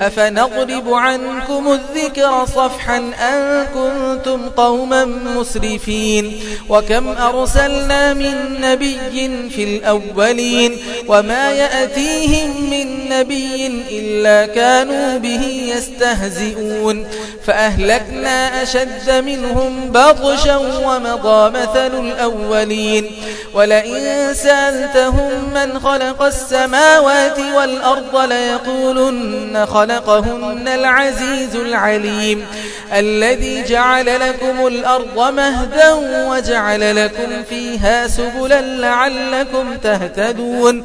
أفنضرب عنكم الذكر صفحا أن كنتم قوما مسرفين وكم أرسلنا من نبي في الأولين وما يأتيهم من نبي إلا كانوا به يستهزئون. فأهلكنا أشد منهم بطشا ومضى مثل الأولين. ولئن سألتهم من خلق السماوات والأرض ليقولن خلقهن العزيز العليم. الذي جعل لكم الأرض مهدا وجعل لكم فيها سبلا لعلكم تهتدون.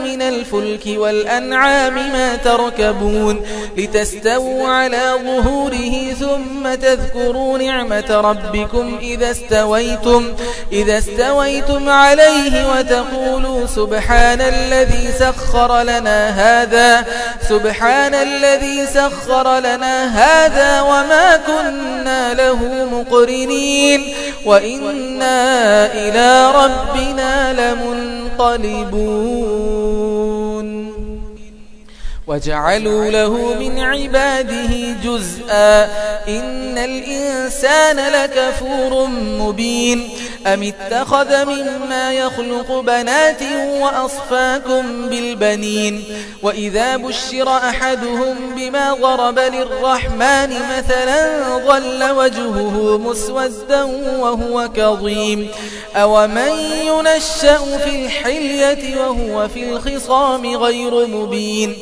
من الفلك والأنعام ما تركبون لتستووا على ظهوره ثم تذكروا نعمة ربكم إذا استويتم, إذا استويتم عليه وتقولوا سبحان الذي سخر لنا هذا سبحان الذي سخر لنا هذا وما كنا له مقرنين وإنا إلى ربنا لمنقلبون. وجعلوا له من عباده جزءا. إن الإنسان لكفور مبين. أم اتخذ مما يخلق بنات وأصفاكم بالبنين؟ وإذا بشر أحدهم بما ضرب للرحمن مثلا ظل وجهه مسودا وهو كظيم. أومن ينشأ في الحلية وهو في الخصام غير مبين؟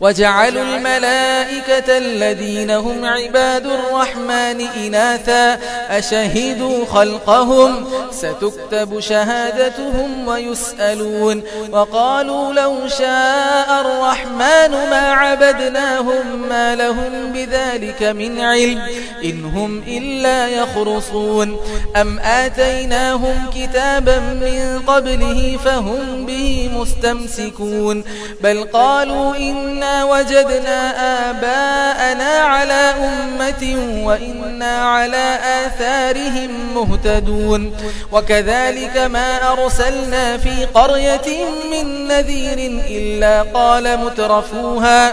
وجعلوا الملائكة الذين هم عباد الرحمن إناثا أشهدوا خلقهم ستكتب شهادتهم ويسألون وقالوا لو شاء الرحمن ما عبدناهم ما لهم بذلك من علم إن هم إلا يخرصون أم آتيناهم كتابا من قبله فهم به مستمسكون بل قالوا وجدنا آباءنا على أمة وإنا على آثارهم مهتدون. وكذلك ما أرسلنا في قرية من نذير إلا قال مترفوها.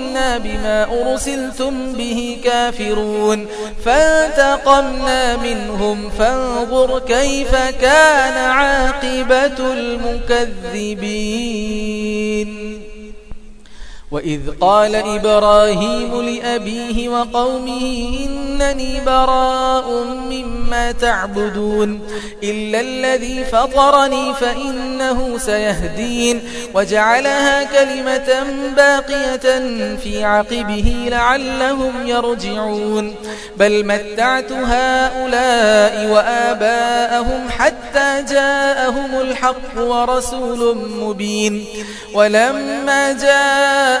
إنا بما أرسلتم به كافرون فانتقمنا منهم فانظر كيف كان عاقبة المكذبين وإذ قال إبراهيم لأبيه وقومه إنني براء مما تعبدون إلا الذي فطرني فإنه سيهدين وجعلها كلمة باقية في عقبه لعلهم يرجعون بل متعت هؤلاء وآباءهم حتى جاءهم الحق ورسول مبين ولما جاء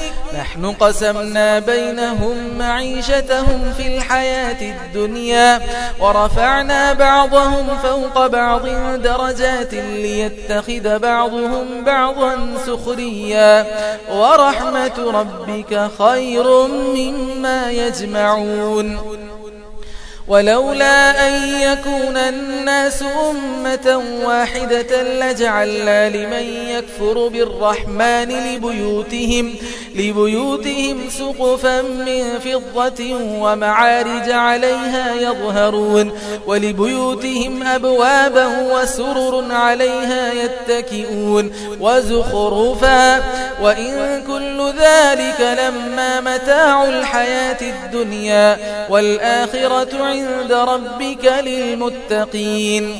نحن قسمنا بينهم معيشتهم في الحياة الدنيا ورفعنا بعضهم فوق بعض درجات ليتخذ بعضهم بعضا سخريا. ورحمة ربك خير مما يجمعون. ولولا أن يكون الناس أمة واحدة لجعلنا لمن يكفر بالرحمن لبيوتهم لبيوتهم سقفا من فضة ومعارج عليها يظهرون ولبيوتهم أبوابا وسرر عليها يتكئون وزخرفا. وإن كل ذلك لما متاع الحياة الدنيا والآخرة عند ربك للمتقين.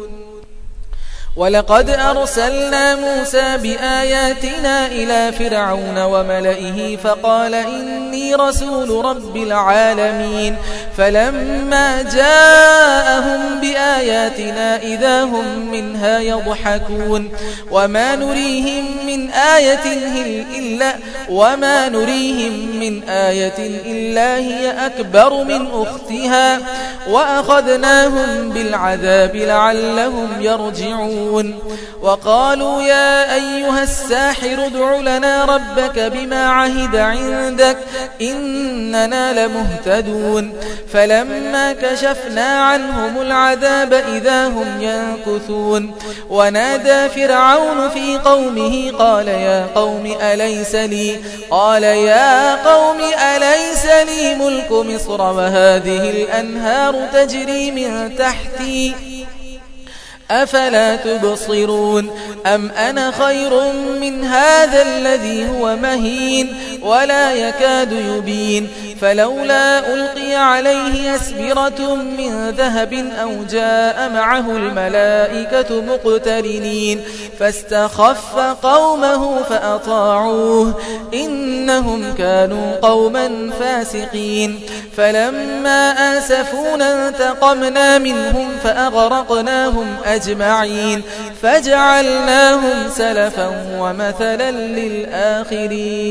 ولقد أرسلنا موسى بآياتنا إلى فرعون وملئه فقال إني رسول رب العالمين فلما جاءهم بآياتنا إذا هم منها يضحكون وما نريهم من آية إلا وما نريهم من آية إلا هي أكبر من أختها وأخذناهم بالعذاب لعلهم يرجعون وقالوا يا أيها الساحر ادع لنا ربك بما عهد عندك إننا لمهتدون فلما كشفنا عنهم العذاب إذا هم ينكثون ونادى فرعون في قومه قال يا قوم أليس لي قال يا قوم أليس لي ملك مصر؟ وهذه الأنهار تجري من تحتي. أفلا تبصرون؟ أم أنا خير من هذا الذي هو مهين؟ ولا يكاد يبين. فلولا ألقي عليه أسبرة من ذهب أو جاء معه الملائكة مقترنين فاستخف قومه فأطاعوه إنهم كانوا قوما فاسقين فلما آسفونا انتقمنا منهم فأغرقناهم أجمعين فجعلناهم سلفا ومثلا للآخرين